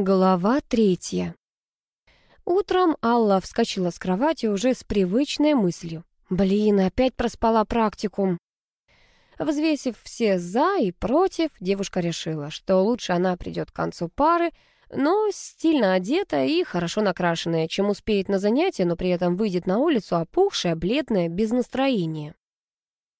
Глава третья. Утром Алла вскочила с кровати уже с привычной мыслью. «Блин, опять проспала практикум». Взвесив все «за» и «против», девушка решила, что лучше она придет к концу пары, но стильно одета и хорошо накрашенная, чем успеет на занятие, но при этом выйдет на улицу опухшая, бледная, без настроения.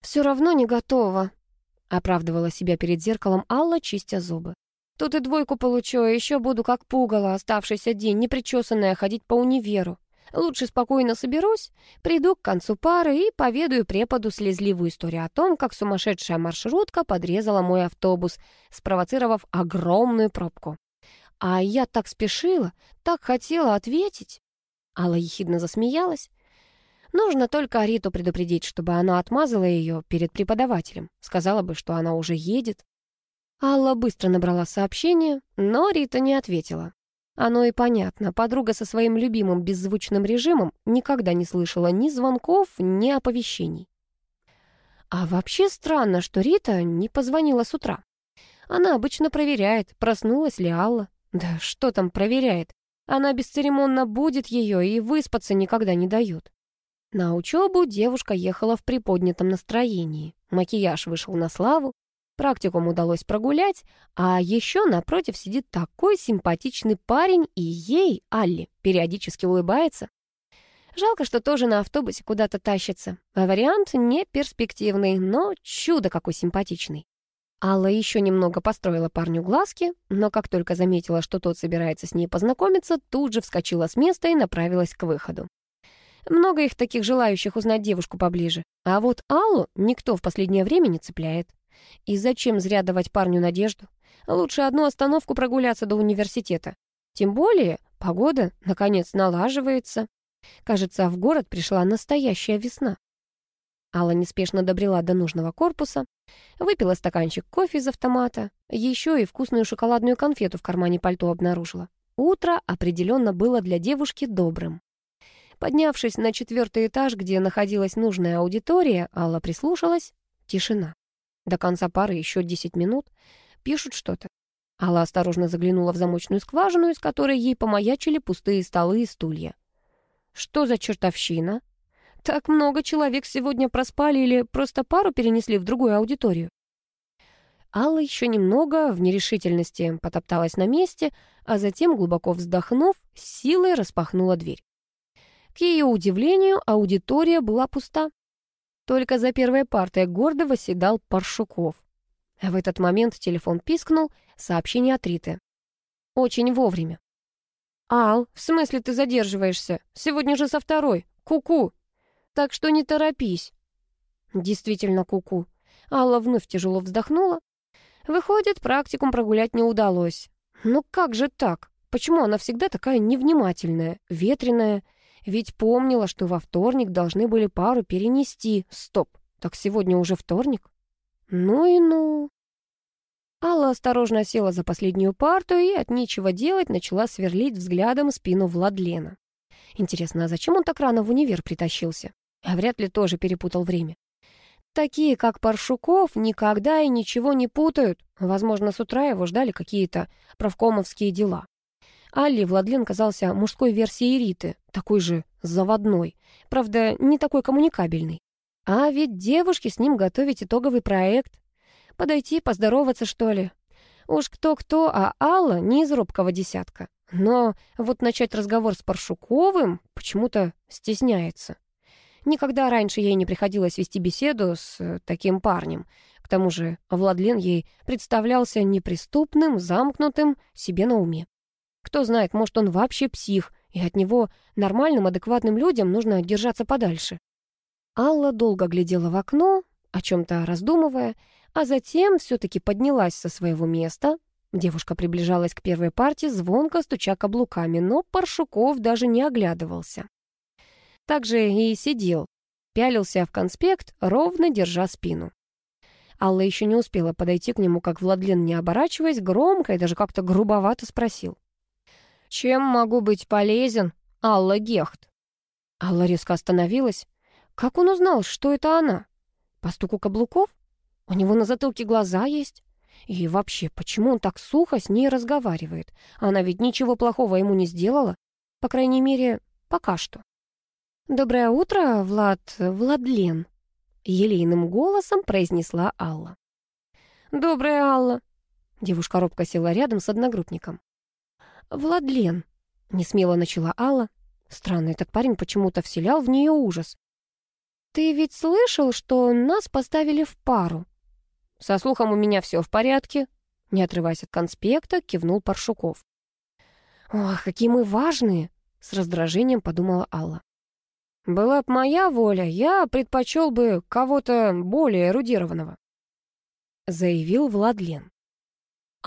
«Все равно не готова», — оправдывала себя перед зеркалом Алла, чистя зубы. Тут и двойку получу, а еще буду как пугало оставшийся день, непричесанная, ходить по универу. Лучше спокойно соберусь, приду к концу пары и поведаю преподу слезливую историю о том, как сумасшедшая маршрутка подрезала мой автобус, спровоцировав огромную пробку. А я так спешила, так хотела ответить. Алла ехидно засмеялась. Нужно только Ариту предупредить, чтобы она отмазала ее перед преподавателем. Сказала бы, что она уже едет. Алла быстро набрала сообщение, но Рита не ответила. Оно и понятно, подруга со своим любимым беззвучным режимом никогда не слышала ни звонков, ни оповещений. А вообще странно, что Рита не позвонила с утра. Она обычно проверяет, проснулась ли Алла. Да что там проверяет? Она бесцеремонно будет ее и выспаться никогда не дает. На учебу девушка ехала в приподнятом настроении. Макияж вышел на славу, Практикум удалось прогулять, а еще напротив сидит такой симпатичный парень, и ей, Алли, периодически улыбается. Жалко, что тоже на автобусе куда-то тащится. А вариант не перспективный, но чудо какой симпатичный. Алла еще немного построила парню глазки, но как только заметила, что тот собирается с ней познакомиться, тут же вскочила с места и направилась к выходу. Много их таких желающих узнать девушку поближе. А вот Аллу никто в последнее время не цепляет. И зачем зря давать парню надежду? Лучше одну остановку прогуляться до университета. Тем более погода, наконец, налаживается. Кажется, в город пришла настоящая весна. Алла неспешно добрела до нужного корпуса, выпила стаканчик кофе из автомата, еще и вкусную шоколадную конфету в кармане пальто обнаружила. Утро определенно было для девушки добрым. Поднявшись на четвертый этаж, где находилась нужная аудитория, Алла прислушалась. Тишина. До конца пары еще 10 минут. Пишут что-то. Алла осторожно заглянула в замочную скважину, из которой ей помаячили пустые столы и стулья. Что за чертовщина? Так много человек сегодня проспали или просто пару перенесли в другую аудиторию? Алла еще немного в нерешительности потопталась на месте, а затем, глубоко вздохнув, силой распахнула дверь. К ее удивлению, аудитория была пуста. Только за первой партой гордо восседал Паршуков. В этот момент телефон пискнул, сообщение от Риты. Очень вовремя. «Ал, в смысле ты задерживаешься? Сегодня же со второй. Ку-ку. Так что не торопись». Действительно ку-ку. Алла вновь тяжело вздохнула. Выходит, практикум прогулять не удалось. Ну как же так? Почему она всегда такая невнимательная, ветреная, ведь помнила, что во вторник должны были пару перенести. Стоп, так сегодня уже вторник? Ну и ну. Алла осторожно села за последнюю парту и от нечего делать начала сверлить взглядом спину Владлена. Интересно, а зачем он так рано в универ притащился? А вряд ли тоже перепутал время. Такие, как Паршуков, никогда и ничего не путают. Возможно, с утра его ждали какие-то правкомовские дела. Алли Владлен казался мужской версией Риты, такой же заводной, правда, не такой коммуникабельный. А ведь девушке с ним готовить итоговый проект. Подойти, поздороваться, что ли? Уж кто-кто, а Алла не из робкого десятка. Но вот начать разговор с Паршуковым почему-то стесняется. Никогда раньше ей не приходилось вести беседу с э, таким парнем. К тому же Владлен ей представлялся неприступным, замкнутым, себе на уме. Кто знает, может, он вообще псих, и от него нормальным, адекватным людям нужно держаться подальше. Алла долго глядела в окно, о чем-то раздумывая, а затем все-таки поднялась со своего места. Девушка приближалась к первой партии, звонко стуча каблуками, но Паршуков даже не оглядывался. Так же и сидел, пялился в конспект, ровно держа спину. Алла еще не успела подойти к нему, как Владлен, не оборачиваясь, громко и даже как-то грубовато спросил. «Чем могу быть полезен, Алла Гехт?» Алла резко остановилась. Как он узнал, что это она? По стуку каблуков? У него на затылке глаза есть. И вообще, почему он так сухо с ней разговаривает? Она ведь ничего плохого ему не сделала. По крайней мере, пока что. «Доброе утро, Влад... Владлен», — елейным голосом произнесла Алла. «Доброе, Алла». Девушка робко села рядом с одногруппником. «Владлен», — несмело начала Алла. Странно, этот парень почему-то вселял в нее ужас. «Ты ведь слышал, что нас поставили в пару?» «Со слухом у меня все в порядке», — не отрываясь от конспекта, кивнул Паршуков. «Ох, какие мы важные!» — с раздражением подумала Алла. «Была б моя воля, я предпочел бы кого-то более эрудированного», — заявил Владлен.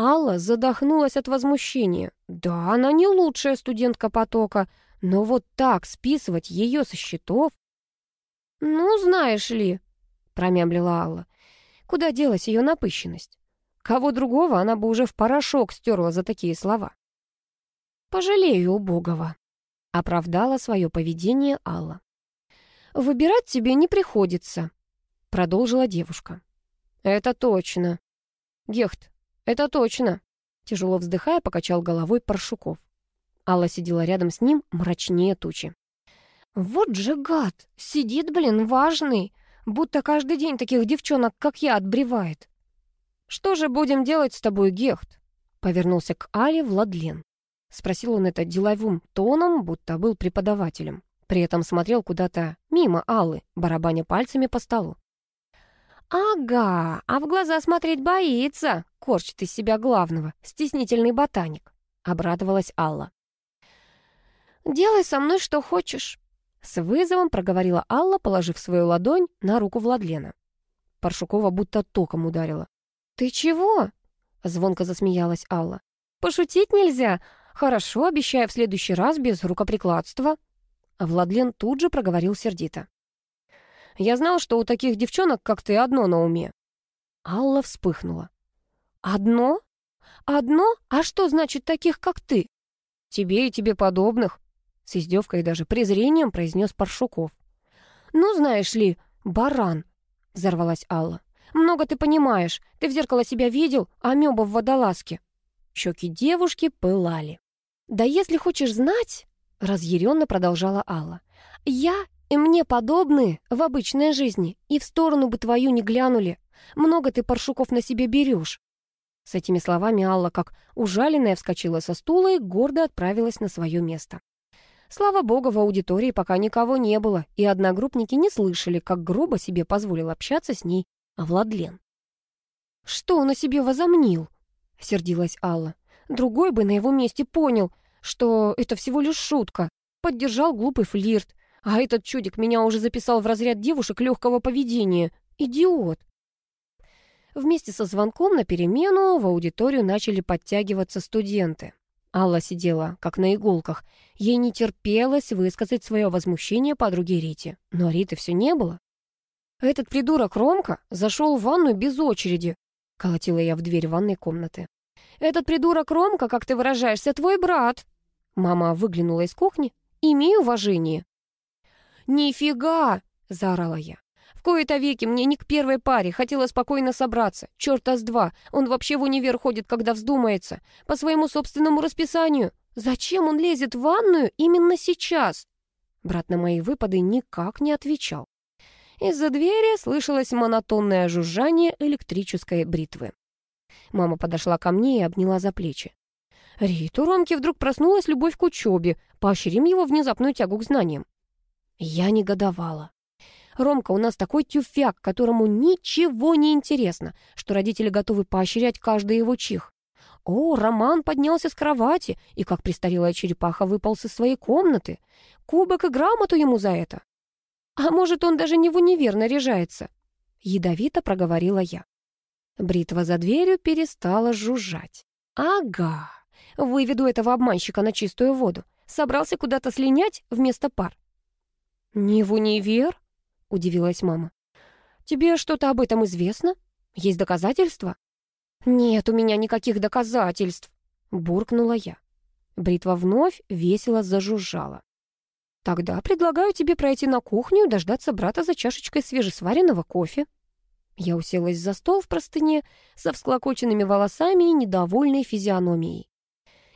Алла задохнулась от возмущения. Да, она не лучшая студентка потока, но вот так списывать ее со счетов... «Ну, знаешь ли», — промямлила Алла, — куда делась ее напыщенность? Кого другого она бы уже в порошок стерла за такие слова. «Пожалею убогого», — оправдала свое поведение Алла. «Выбирать тебе не приходится», — продолжила девушка. «Это точно. Гехт, «Это точно», — тяжело вздыхая, покачал головой Паршуков. Алла сидела рядом с ним, мрачнее тучи. «Вот же гад! Сидит, блин, важный! Будто каждый день таких девчонок, как я, отбревает!» «Что же будем делать с тобой, Гехт?» Повернулся к Але Владлен. Спросил он это деловым тоном, будто был преподавателем. При этом смотрел куда-то мимо Аллы, барабаня пальцами по столу. «Ага, а в глаза смотреть боится!» корчит из себя главного, стеснительный ботаник», — обрадовалась Алла. «Делай со мной что хочешь», — с вызовом проговорила Алла, положив свою ладонь на руку Владлена. Паршукова будто током ударила. «Ты чего?» — звонко засмеялась Алла. «Пошутить нельзя. Хорошо, обещаю в следующий раз без рукоприкладства». Владлен тут же проговорил сердито. «Я знал, что у таких девчонок, как ты, одно на уме». Алла вспыхнула. «Одно? Одно? А что значит таких, как ты?» «Тебе и тебе подобных», — с издевкой и даже презрением произнес Паршуков. «Ну, знаешь ли, баран», — взорвалась Алла. «Много ты понимаешь. Ты в зеркало себя видел, а мёба в водолазке». Щеки девушки пылали. «Да если хочешь знать», — разъяренно продолжала Алла, «я и мне подобные в обычной жизни и в сторону бы твою не глянули. Много ты, Паршуков, на себе берешь. С этими словами Алла, как ужаленная, вскочила со стула и гордо отправилась на свое место. Слава богу, в аудитории пока никого не было, и одногруппники не слышали, как грубо себе позволил общаться с ней Владлен. «Что он о себе возомнил?» — сердилась Алла. «Другой бы на его месте понял, что это всего лишь шутка. Поддержал глупый флирт. А этот чудик меня уже записал в разряд девушек легкого поведения. Идиот!» Вместе со звонком на перемену в аудиторию начали подтягиваться студенты. Алла сидела, как на иголках. Ей не терпелось высказать свое возмущение подруге Рите. Но Риты все не было. «Этот придурок Ромка зашел в ванную без очереди», — колотила я в дверь ванной комнаты. «Этот придурок Ромка, как ты выражаешься, твой брат». Мама выглянула из кухни. «Имей уважение». «Нифига!» — заорала я. В кои-то веки мне не к первой паре, хотела спокойно собраться. Чёрта с два, он вообще в универ ходит, когда вздумается. По своему собственному расписанию. Зачем он лезет в ванную именно сейчас? Брат на мои выпады никак не отвечал. Из-за двери слышалось монотонное жужжание электрической бритвы. Мама подошла ко мне и обняла за плечи. «Рит, у Ромки вдруг проснулась любовь к учебе. Поощрим его внезапную тягу к знаниям». Я негодовала. Ромка у нас такой тюфяк, которому ничего не интересно, что родители готовы поощрять каждый его чих. О, Роман поднялся с кровати и, как престарелая черепаха, выполз из своей комнаты. Кубок и грамоту ему за это. А может, он даже не в универ наряжается? Ядовито проговорила я. Бритва за дверью перестала жужжать. Ага, выведу этого обманщика на чистую воду. Собрался куда-то слинять вместо пар. «Не в универ?» удивилась мама. «Тебе что-то об этом известно? Есть доказательства?» «Нет у меня никаких доказательств», — буркнула я. Бритва вновь весело зажужжала. «Тогда предлагаю тебе пройти на кухню и дождаться брата за чашечкой свежесваренного кофе». Я уселась за стол в простыне со всклокоченными волосами и недовольной физиономией.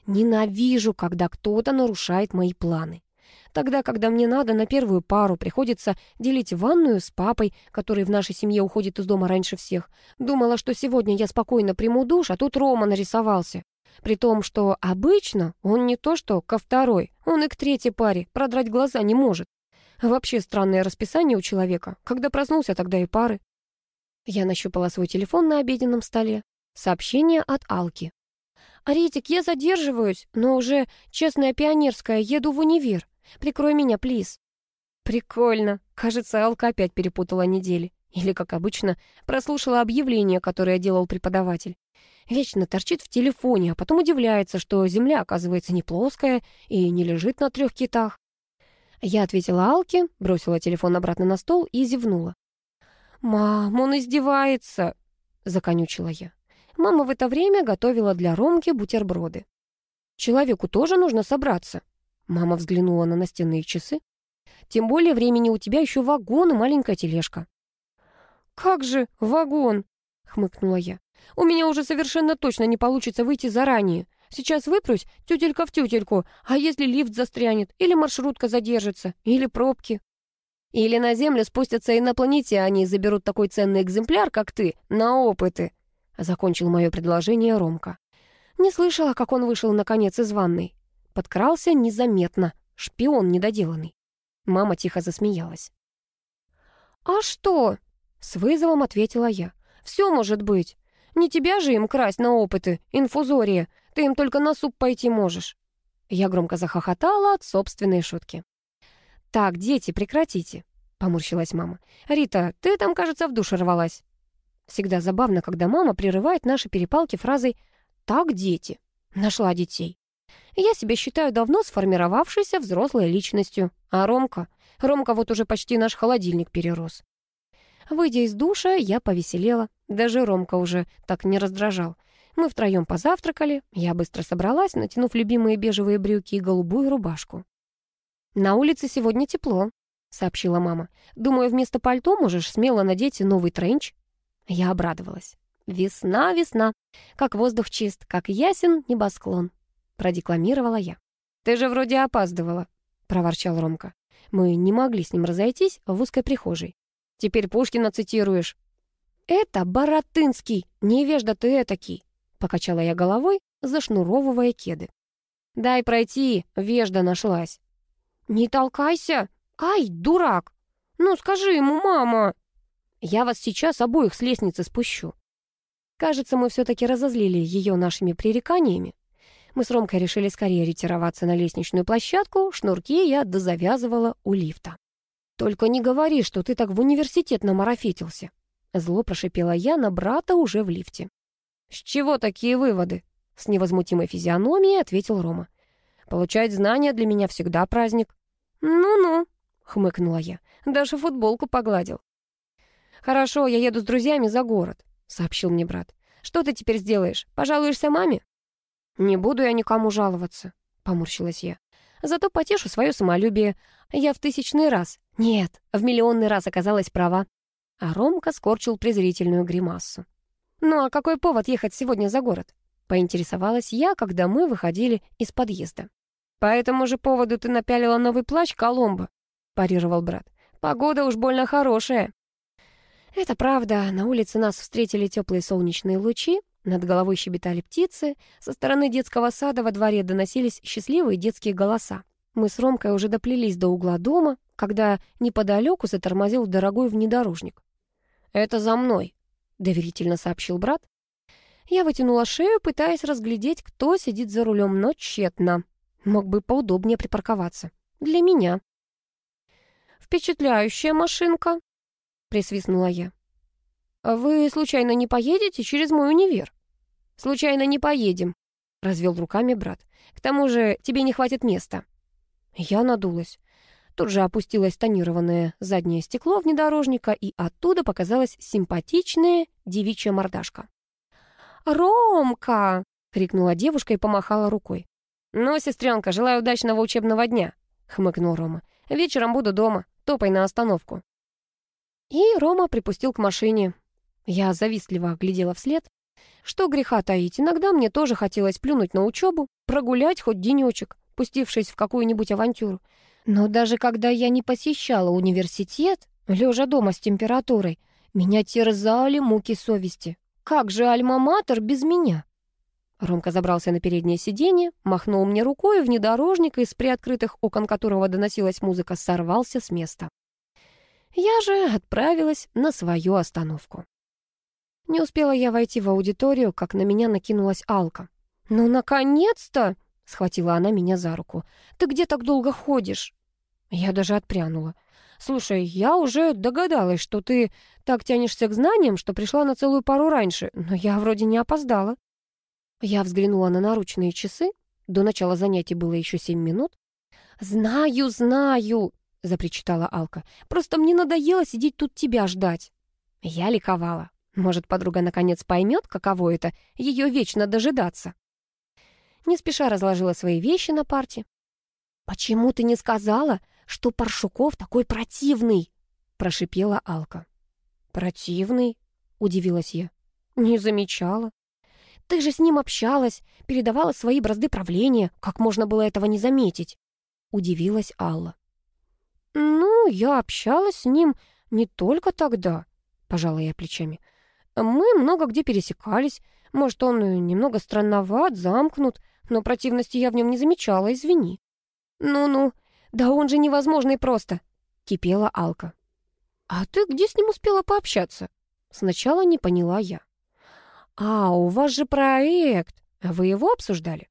Ненавижу, когда кто-то нарушает мои планы. Тогда, когда мне надо на первую пару, приходится делить ванную с папой, который в нашей семье уходит из дома раньше всех. Думала, что сегодня я спокойно приму душ, а тут Рома нарисовался. При том, что обычно он не то что ко второй, он и к третьей паре продрать глаза не может. Вообще странное расписание у человека. Когда проснулся, тогда и пары. Я нащупала свой телефон на обеденном столе. Сообщение от Алки. «Ритик, я задерживаюсь, но уже честная пионерская, еду в универ. Прикрой меня, плиз». Прикольно. Кажется, Алка опять перепутала недели. Или, как обычно, прослушала объявление, которое делал преподаватель. Вечно торчит в телефоне, а потом удивляется, что земля, оказывается, не плоская и не лежит на трех китах. Я ответила Алке, бросила телефон обратно на стол и зевнула. «Мам, он издевается!» — законючила я. Мама в это время готовила для Ромки бутерброды. «Человеку тоже нужно собраться», Мама взглянула на настенные часы. «Тем более времени у тебя еще вагон и маленькая тележка». «Как же вагон?» — хмыкнула я. «У меня уже совершенно точно не получится выйти заранее. Сейчас выпрусь тютелька в тютельку, а если лифт застрянет, или маршрутка задержится, или пробки?» «Или на Землю спустятся инопланетяне и заберут такой ценный экземпляр, как ты, на опыты», — закончил мое предложение Ромка. Не слышала, как он вышел, наконец, из ванной. Подкрался незаметно, шпион недоделанный. Мама тихо засмеялась. «А что?» — с вызовом ответила я. «Все может быть. Не тебя же им красть на опыты, инфузория. Ты им только на суп пойти можешь». Я громко захохотала от собственной шутки. «Так, дети, прекратите», — поморщилась мама. «Рита, ты там, кажется, в душ рвалась». Всегда забавно, когда мама прерывает наши перепалки фразой «так, дети». Нашла детей. Я себя считаю давно сформировавшейся взрослой личностью. А Ромка? Ромка вот уже почти наш холодильник перерос. Выйдя из душа, я повеселела. Даже Ромка уже так не раздражал. Мы втроем позавтракали, я быстро собралась, натянув любимые бежевые брюки и голубую рубашку. «На улице сегодня тепло», — сообщила мама. «Думаю, вместо пальто можешь смело надеть новый тренч». Я обрадовалась. «Весна, весна. Как воздух чист, как ясен небосклон. — продекламировала я. «Ты же вроде опаздывала», — проворчал Ромка. Мы не могли с ним разойтись в узкой прихожей. «Теперь Пушкина цитируешь». «Это Баратынский, невежда ты этакий», — покачала я головой, зашнуровывая кеды. «Дай пройти, вежда нашлась». «Не толкайся! Ай, дурак! Ну, скажи ему, мама!» «Я вас сейчас обоих с лестницы спущу». Кажется, мы все-таки разозлили ее нашими пререканиями. Мы с Ромкой решили скорее ретироваться на лестничную площадку, шнурки я дозавязывала у лифта. «Только не говори, что ты так в университет намарафетился», зло прошипела я на брата уже в лифте. «С чего такие выводы?» С невозмутимой физиономией ответил Рома. «Получать знания для меня всегда праздник». «Ну-ну», — хмыкнула я, даже футболку погладил. «Хорошо, я еду с друзьями за город», — сообщил мне брат. «Что ты теперь сделаешь? Пожалуешься маме?» «Не буду я никому жаловаться», — поморщилась я. «Зато потешу свое самолюбие. Я в тысячный раз, нет, в миллионный раз оказалась права». А Ромка скорчил презрительную гримасу. «Ну а какой повод ехать сегодня за город?» — поинтересовалась я, когда мы выходили из подъезда. «По этому же поводу ты напялила новый плащ Коломбо», — парировал брат. «Погода уж больно хорошая». Это правда, на улице нас встретили теплые солнечные лучи, над головой щебетали птицы, со стороны детского сада во дворе доносились счастливые детские голоса. Мы с Ромкой уже доплелись до угла дома, когда неподалеку затормозил дорогой внедорожник. «Это за мной», — доверительно сообщил брат. Я вытянула шею, пытаясь разглядеть, кто сидит за рулем, но тщетно. Мог бы поудобнее припарковаться. Для меня. «Впечатляющая машинка», — присвистнула я. «Вы, случайно, не поедете через мой универ?» «Случайно не поедем», — развел руками брат. «К тому же тебе не хватит места». Я надулась. Тут же опустилось тонированное заднее стекло внедорожника, и оттуда показалась симпатичная девичья мордашка. «Ромка!» — крикнула девушка и помахала рукой. «Ну, сестренка, желаю удачного учебного дня», — хмыкнул Рома. «Вечером буду дома. Топай на остановку». И Рома припустил к машине. Я завистливо оглядела вслед. Что греха таить, иногда мне тоже хотелось плюнуть на учебу, прогулять хоть денечек, пустившись в какую-нибудь авантюру. Но даже когда я не посещала университет, лежа дома с температурой, меня терзали муки совести. Как же альма-матер без меня? Ромка забрался на переднее сиденье, махнул мне рукой, внедорожник, из приоткрытых окон которого доносилась музыка, сорвался с места. Я же отправилась на свою остановку. Не успела я войти в аудиторию, как на меня накинулась Алка. «Ну, наконец-то!» — схватила она меня за руку. «Ты где так долго ходишь?» Я даже отпрянула. «Слушай, я уже догадалась, что ты так тянешься к знаниям, что пришла на целую пару раньше, но я вроде не опоздала». Я взглянула на наручные часы. До начала занятий было еще семь минут. «Знаю, знаю!» — запричитала Алка. «Просто мне надоело сидеть тут тебя ждать». Я ликовала. Может, подруга наконец поймет, каково это, ее вечно дожидаться. Не спеша разложила свои вещи на парте. «Почему ты не сказала, что Паршуков такой противный?» прошипела Алка. «Противный?» — удивилась я. «Не замечала». «Ты же с ним общалась, передавала свои бразды правления. Как можно было этого не заметить?» — удивилась Алла. «Ну, я общалась с ним не только тогда», — пожала я плечами. Мы много где пересекались. Может, он немного странноват, замкнут, но противности я в нем не замечала, извини». «Ну-ну, да он же невозможный просто», — кипела Алка. «А ты где с ним успела пообщаться?» Сначала не поняла я. «А, у вас же проект. Вы его обсуждали?»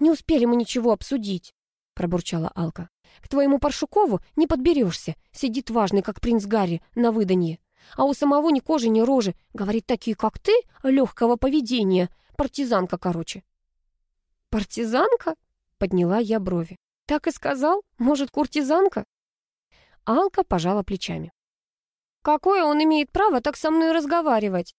«Не успели мы ничего обсудить», — пробурчала Алка. «К твоему Паршукову не подберешься. Сидит важный, как принц Гарри, на выданье. А у самого ни кожи, ни рожи. Говорит, такие, как ты, легкого поведения. Партизанка, короче. «Партизанка?» — подняла я брови. «Так и сказал? Может, куртизанка?» Алка пожала плечами. «Какое он имеет право так со мной разговаривать?»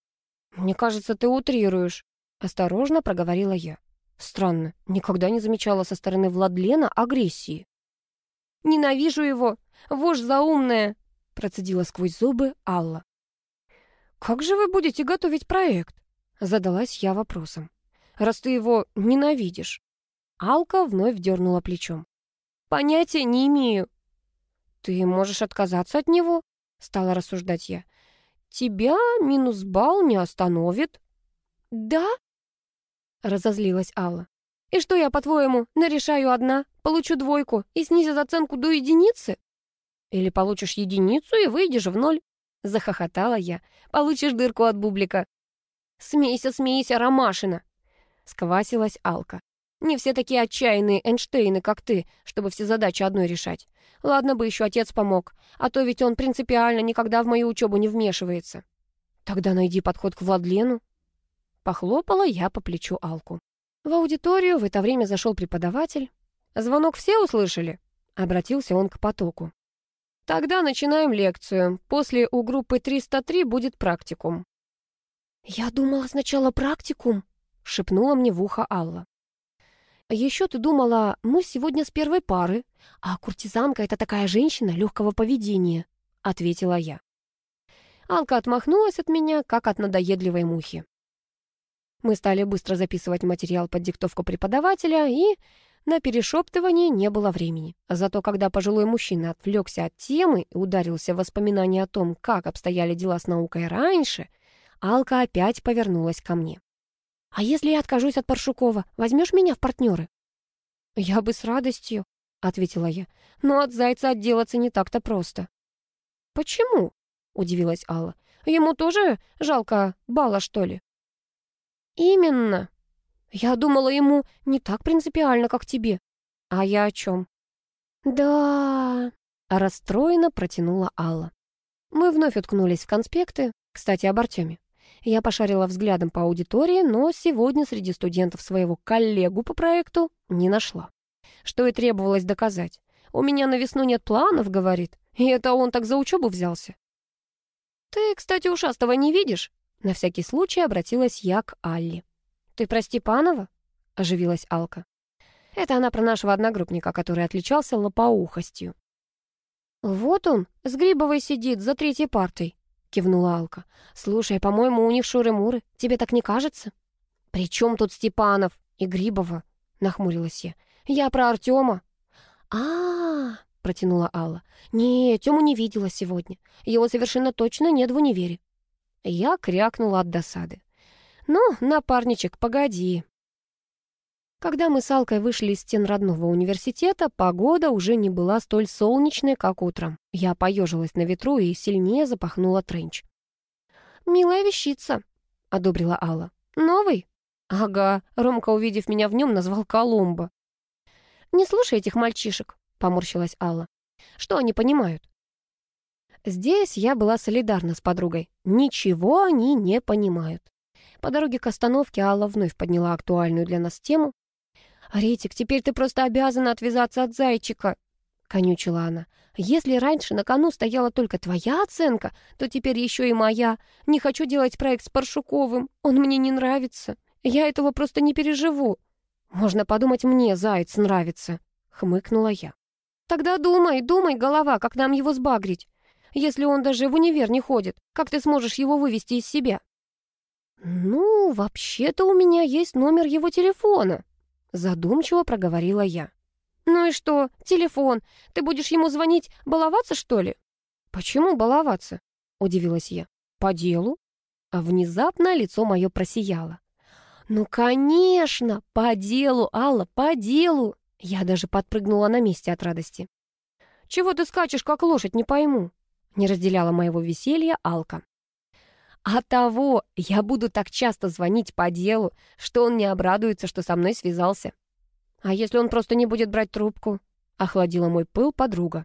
«Мне кажется, ты утрируешь», — осторожно проговорила я. Странно, никогда не замечала со стороны Владлена агрессии. «Ненавижу его! Вошь заумная!» Процедила сквозь зубы Алла. «Как же вы будете готовить проект?» Задалась я вопросом. «Раз ты его ненавидишь». Алка вновь дернула плечом. «Понятия не имею». «Ты можешь отказаться от него?» Стала рассуждать я. «Тебя минус балл не остановит». «Да?» Разозлилась Алла. «И что я, по-твоему, нарешаю одна, получу двойку и снизят оценку до единицы?» Или получишь единицу и выйдешь в ноль. Захохотала я. Получишь дырку от бублика. Смейся, смейся, Ромашина. Сквасилась Алка. Не все такие отчаянные Эйнштейны, как ты, чтобы все задачи одной решать. Ладно бы еще отец помог, а то ведь он принципиально никогда в мою учебу не вмешивается. Тогда найди подход к Владлену. Похлопала я по плечу Алку. В аудиторию в это время зашел преподаватель. «Звонок все услышали?» Обратился он к потоку. Тогда начинаем лекцию. После у группы 303 будет практикум. «Я думала сначала практикум», — шепнула мне в ухо Алла. «Еще ты думала, мы сегодня с первой пары, а куртизанка — это такая женщина легкого поведения», — ответила я. Алка отмахнулась от меня, как от надоедливой мухи. Мы стали быстро записывать материал под диктовку преподавателя, и на перешептывание не было времени. Зато когда пожилой мужчина отвлекся от темы и ударился в воспоминания о том, как обстояли дела с наукой раньше, Алка опять повернулась ко мне. «А если я откажусь от Паршукова, возьмешь меня в партнеры?» «Я бы с радостью», — ответила я. «Но от Зайца отделаться не так-то просто». «Почему?» — удивилась Алла. «Ему тоже жалко бала, что ли?» «Именно», я думала, ему не так принципиально, как тебе. А я о чем? Да, расстроенно протянула Алла. Мы вновь уткнулись в конспекты, кстати, об Артеме. Я пошарила взглядом по аудитории, но сегодня среди студентов своего коллегу по проекту не нашла. Что и требовалось доказать. «У меня на весну нет планов», — говорит. И это он так за учебу взялся. «Ты, кстати, ушастого не видишь?» На всякий случай обратилась я к Алле. «Ты про Степанова?» — оживилась Алка. Это она про нашего одногруппника, который отличался лопоухостью. «Вот он, с Грибовой сидит, за третьей партой», — кивнула Алка. «Слушай, по-моему, у них шуры-муры. Тебе так не кажется?» «При чем тут Степанов и Грибова?» — нахмурилась я. «Я про Артема». «А-а-а!» — протянула Алла. «Не, Тему не видела сегодня. Его совершенно точно нет в универе». Я крякнула от досады. «Ну, напарничек, погоди». Когда мы с Алкой вышли из стен родного университета, погода уже не была столь солнечной, как утром. Я поежилась на ветру и сильнее запахнула тренч. «Милая вещица», — одобрила Алла. «Новый?» «Ага», — Ромка, увидев меня в нем, назвал Коломбо. «Не слушай этих мальчишек», — поморщилась Алла. «Что они понимают?» Здесь я была солидарна с подругой. Ничего они не понимают. По дороге к остановке Алла вновь подняла актуальную для нас тему. «Ритик, теперь ты просто обязана отвязаться от зайчика», — конючила она. «Если раньше на кону стояла только твоя оценка, то теперь еще и моя. Не хочу делать проект с Паршуковым, он мне не нравится. Я этого просто не переживу». «Можно подумать, мне заяц нравится», — хмыкнула я. «Тогда думай, думай, голова, как нам его сбагрить. Если он даже в универ не ходит, как ты сможешь его вывести из себя?» «Ну, вообще-то у меня есть номер его телефона», Задумчиво проговорила я. «Ну и что? Телефон. Ты будешь ему звонить, баловаться, что ли?» «Почему баловаться?» — удивилась я. «По делу?» А внезапно лицо мое просияло. «Ну, конечно! По делу, Алла, по делу!» Я даже подпрыгнула на месте от радости. «Чего ты скачешь, как лошадь, не пойму?» Не разделяла моего веселья Алка. А того я буду так часто звонить по делу, что он не обрадуется, что со мной связался. А если он просто не будет брать трубку? Охладила мой пыл подруга.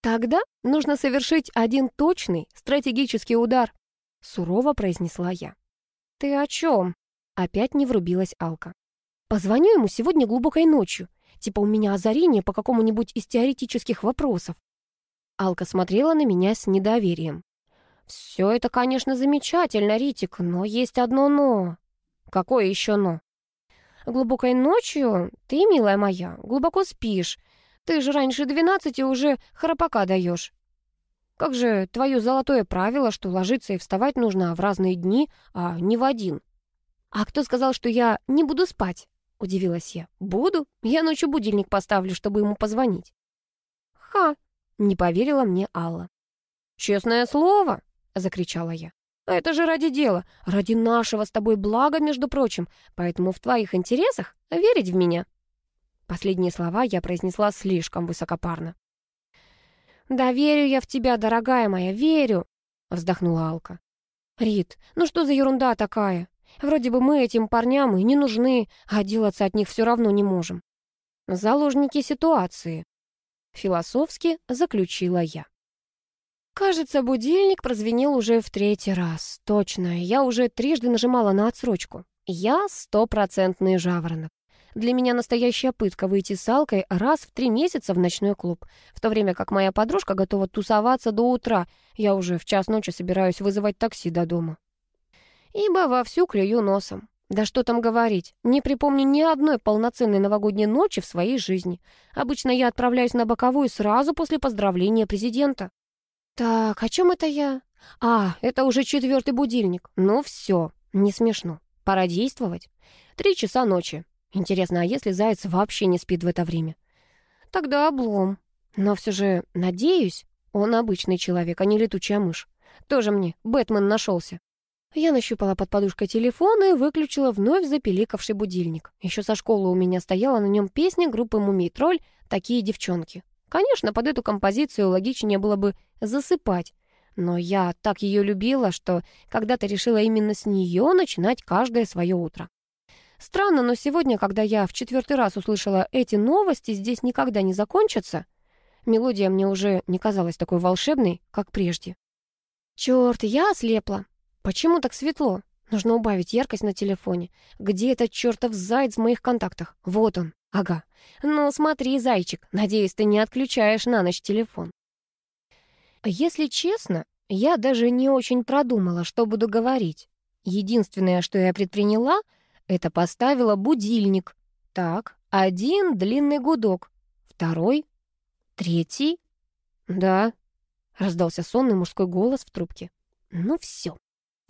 Тогда нужно совершить один точный стратегический удар, сурово произнесла я. Ты о чем? Опять не врубилась Алка. Позвоню ему сегодня глубокой ночью. Типа у меня озарение по какому-нибудь из теоретических вопросов. Алка смотрела на меня с недоверием. «Все это, конечно, замечательно, Ритик, но есть одно «но». «Какое еще «но»?» «Глубокой ночью ты, милая моя, глубоко спишь. Ты же раньше двенадцати уже храпака даешь. Как же твое золотое правило, что ложиться и вставать нужно в разные дни, а не в один?» «А кто сказал, что я не буду спать?» — удивилась я. «Буду. Я ночью будильник поставлю, чтобы ему позвонить». «Ха!» — не поверила мне Алла. «Честное слово!» Закричала я. «Это же ради дела, ради нашего с тобой блага, между прочим, поэтому в твоих интересах верить в меня». Последние слова я произнесла слишком высокопарно. «Да верю я в тебя, дорогая моя, верю!» — вздохнула Алка. «Рит, ну что за ерунда такая? Вроде бы мы этим парням и не нужны, а отделаться от них все равно не можем». «Заложники ситуации», — философски заключила я. Кажется, будильник прозвенел уже в третий раз. Точно, я уже трижды нажимала на отсрочку. Я стопроцентный жаворонок. Для меня настоящая пытка выйти с Алкой раз в три месяца в ночной клуб, в то время как моя подружка готова тусоваться до утра. Я уже в час ночи собираюсь вызывать такси до дома. Ибо вовсю клюю носом. Да что там говорить, не припомню ни одной полноценной новогодней ночи в своей жизни. Обычно я отправляюсь на боковую сразу после поздравления президента. «Так, о чем это я?» «А, это уже четвертый будильник. Ну все, не смешно. Пора действовать. Три часа ночи. Интересно, а если заяц вообще не спит в это время?» «Тогда облом. Но все же, надеюсь, он обычный человек, а не летучая мышь. Тоже мне Бэтмен нашелся». Я нащупала под подушкой телефон и выключила вновь запеликавший будильник. Еще со школы у меня стояла на нем песня группы «Мумий Тролль» «Такие девчонки». Конечно, под эту композицию логичнее было бы засыпать, но я так ее любила, что когда-то решила именно с нее начинать каждое свое утро. Странно, но сегодня, когда я в четвертый раз услышала эти новости, здесь никогда не закончатся, мелодия мне уже не казалась такой волшебной, как прежде. Черт, я ослепла. Почему так светло? Нужно убавить яркость на телефоне. Где этот чертов заяц в моих контактах? Вот он. Ага. Ну, смотри, зайчик, надеюсь, ты не отключаешь на ночь телефон. Если честно, я даже не очень продумала, что буду говорить. Единственное, что я предприняла, это поставила будильник. Так, один длинный гудок, второй, третий. Да, раздался сонный мужской голос в трубке. Ну все.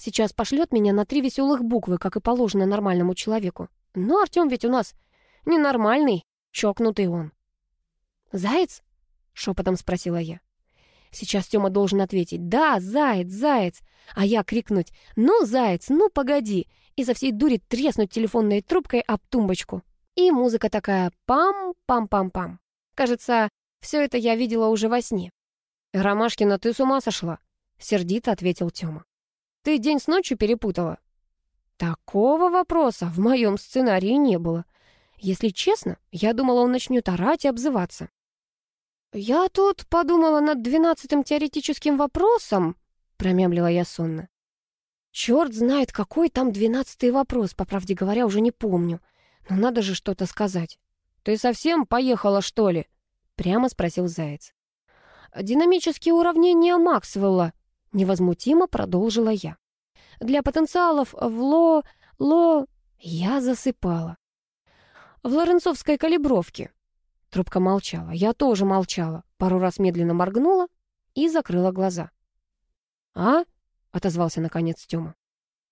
Сейчас пошлет меня на три веселых буквы, как и положено нормальному человеку. Но Артем ведь у нас ненормальный, чокнутый он. «Заяц?» — шепотом спросила я. Сейчас Тёма должен ответить «Да, заяц, заяц!» А я крикнуть «Ну, заяц, ну, погоди!» и за всей дури треснуть телефонной трубкой об тумбочку. И музыка такая «пам-пам-пам-пам». Кажется, все это я видела уже во сне. «Ромашкина, ты с ума сошла?» — сердито ответил Тёма. «Ты день с ночью перепутала?» Такого вопроса в моем сценарии не было. Если честно, я думала, он начнет орать и обзываться. «Я тут подумала над двенадцатым теоретическим вопросом», — промямлила я сонно. «Черт знает, какой там двенадцатый вопрос, по правде говоря, уже не помню. Но надо же что-то сказать». «Ты совсем поехала, что ли?» — прямо спросил Заяц. «Динамические уравнения Максвелла», — невозмутимо продолжила я. «Для потенциалов в ло... ло...» Я засыпала. «В лоренцовской калибровке», Трубка молчала. Я тоже молчала. Пару раз медленно моргнула и закрыла глаза. «А?» — отозвался наконец Тёма.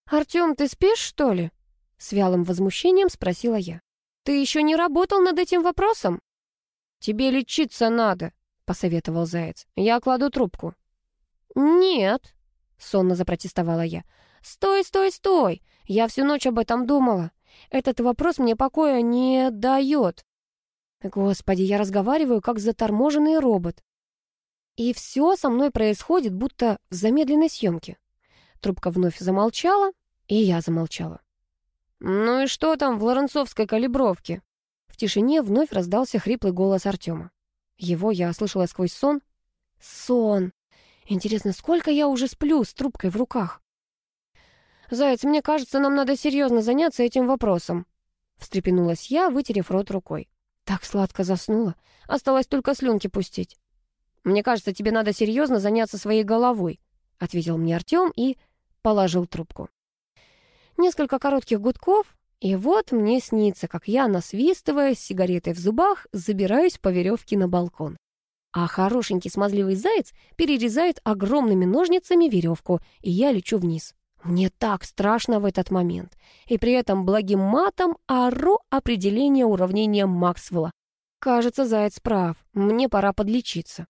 «Артём, ты спишь, что ли?» С вялым возмущением спросила я. «Ты еще не работал над этим вопросом?» «Тебе лечиться надо», — посоветовал Заяц. «Я кладу трубку». «Нет», — сонно запротестовала я. «Стой, стой, стой! Я всю ночь об этом думала. Этот вопрос мне покоя не дает. Господи, я разговариваю, как заторможенный робот. И все со мной происходит, будто в замедленной съемке. Трубка вновь замолчала, и я замолчала. «Ну и что там в лоренцовской калибровке?» В тишине вновь раздался хриплый голос Артема. Его я слышала сквозь сон. «Сон! Интересно, сколько я уже сплю с трубкой в руках?» «Заяц, мне кажется, нам надо серьезно заняться этим вопросом», встрепенулась я, вытерев рот рукой. Так сладко заснула. Осталось только слюнки пустить. «Мне кажется, тебе надо серьезно заняться своей головой», — ответил мне Артем и положил трубку. Несколько коротких гудков, и вот мне снится, как я, насвистывая, с сигаретой в зубах, забираюсь по веревке на балкон. А хорошенький смазливый заяц перерезает огромными ножницами веревку, и я лечу вниз. Мне так страшно в этот момент. И при этом благим матом ору определение уравнения Максвелла. Кажется, заяц прав. Мне пора подлечиться.